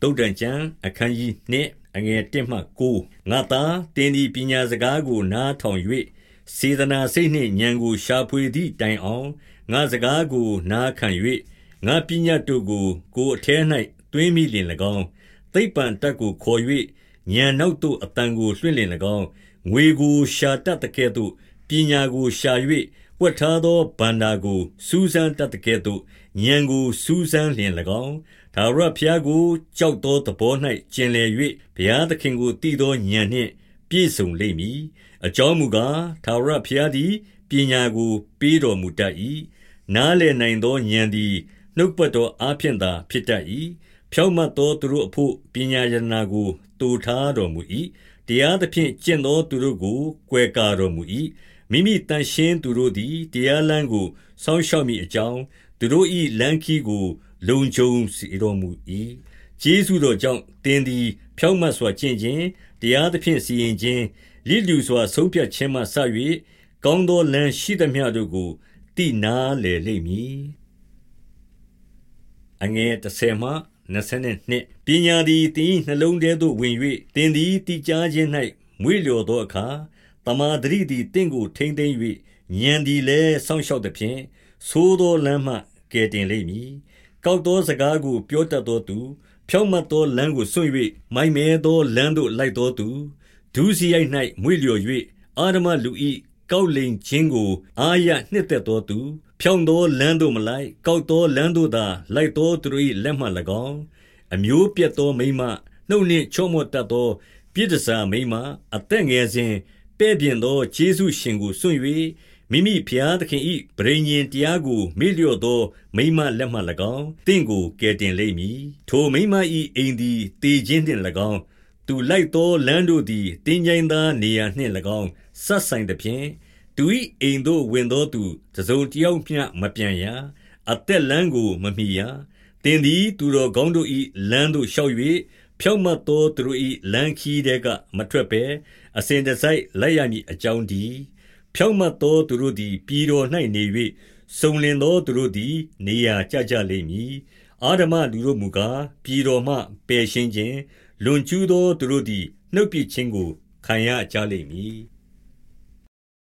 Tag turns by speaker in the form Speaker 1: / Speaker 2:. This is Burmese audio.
Speaker 1: တုတ်တန်ကျမ်းအခန်းကြီး2အငယ်1မှ9ငါသားတင်းဒီပညာစကားကိုနားထောင်၍စေတနာစိတ်နှင့်ဉာဏ်ကိုရှာဖွေသည့်တိုင်အောင်ငါစကားကိုနားခံ၍ငါပညာတို့ကို ကိုယ်အထဲ၌တွင်းမိလင်၎င်းသိပ္ပံတက်ကိုခေါ်၍ဉာဏ်နောက်သို့အတန်ကိုလွှင့်လင်၎င်းငွေကိုရှာတတ်တဲ့ကဲ့သို့ပညာကိုရှာ၍ ပွက်ထားသောဗန္တာကို စူးစမ်းတတ်တဲ့ကဲ့သို့ဉာဏ်ကို စူးစမ်းလျင်၎င်းထာဝရဘုရားကို ကြောက်သောသဘော၌ကျင်လည်၍ဘုရားသခင်ကိုတည်သောဉာဏ်နှင့် ပြည့်စုံလိမ့်မည်အကြောင်းမူကားထာဝရဘုရားသည်ပညာကို ပေးတော်မူတတ်၏နားလည်နိုင်သောဉာဏ်သည်နှုတ်ပတ်တော်အားဖြင့်သာဖြစ်တတ်၏ဖြောင့်မတ်သောသူတို့အဖို့ပညာရဏကိုတူထားတော်မူ၏တရားသဖြင့်ကျင့်သောသူတို့ကိုကွယ်ကာတော်မူ၏ မိမိတန်ရှင်းသူတို့သည် တရားလမ်းကို စောင့်ရှောက်မိအကြောင်း သူတို့၏လမ်းခီးကို လုံခြုံစေတော်မူ၏ကျေးဇူးတော်ကြောင့်တင်းသည် ဖြောင့်မတ်စွာ ကျင့်ခြင်း တရားသဖြင့် စီရင်ခြင်းလိလူစွာ ဆုံးဖြတ်ခြင်းမှဆ၍ကောင်းသောလမ်းရှိသမျှတို့ကိုတိနာလေလိမ့်မည်အငယ်30မှ22ပညာသည်တင်းနှလုံးထဲသို့ဝင်၍တင်းသည်တိကြားခြင်း၌မွေ့လျော်သောအခါ တမာတရိသည်တင့်ကိုထိမ့်သိမ့်၍ဉာဏ်သည်လည်းစောင့်ရှောက်သဖြင့်သိုးသောလမ်းမှကယ်တင်လိမ့်မည်ကောက်သောစကားကိုပြောတတ်သောသူဖြောင့်မတ်သောလမ်းကိုစွန့်၍မိုင်မဲသောလမ်းသို့လိုက်သောသူဒုစရိုက်၌မွေ့လျော်၍အာရမလူ၏ကောက်လိန်ခြင်းကို အာရနှစ်သက်သောသူဖြောင့်သောလမ်းသို့မလိုက်ကောက်သောလမ်းသို့သာလိုက်သောသူ၏လက်မှ၎င်းအမျိုးပြတ်သောမိမနှုတ်နှင့်ချော့မော့တတ်သော ပြည်တစာမိမအသက်ငယ်စဉ် ပဲ့ပြင်သောယေရှုရှင်ကိုစွန့်၍မိမိဖျားသခင်၏ဗြိဉ္ဉ်တရားကို မေ့လျော့သော မိမလက်မှ၎င်းတင့်ကိုကယ်တင်လိမ့်မည်ထိုမိမ၏အိမ်သည်တည်ခြင်းနှင့်၎င်းသူလိုက်သောလမ်းတို့သည်တင်းကြိုင်သားနေရာနှင့်၎င်းဆက်ဆိုင်သဖြင့်သူ၏အိမ်သို့ဝင်သောသူတစုံတယောက်မျှမပြန်ရအသက်လမ်းကိုမမီရတင်သည် သူတော်ကောင်းတို့၏လမ်းသို့လျှောက်၍ ဖြောင့်မတ်သောသူတို့၏လမ်းခီးတဲကမထွက်ဘဲအစဉ်တစိုက်လိုက်ရမည်အကြောင်းဒီဖြောင့်မတ်သောသူတို့သည်ပြည်တော်၌နေ၍စုံလင်သောသူတို့သည် နေရာကျကြလိမ့်မည်အာဓမလူတို့မူကားပြည်တော်မှပယ်ရှင်းခြင်းလွန်ကျူးသောသူတို့သည်နှုတ်ပြခြင်းကိုခံရကြလိမ့်မည်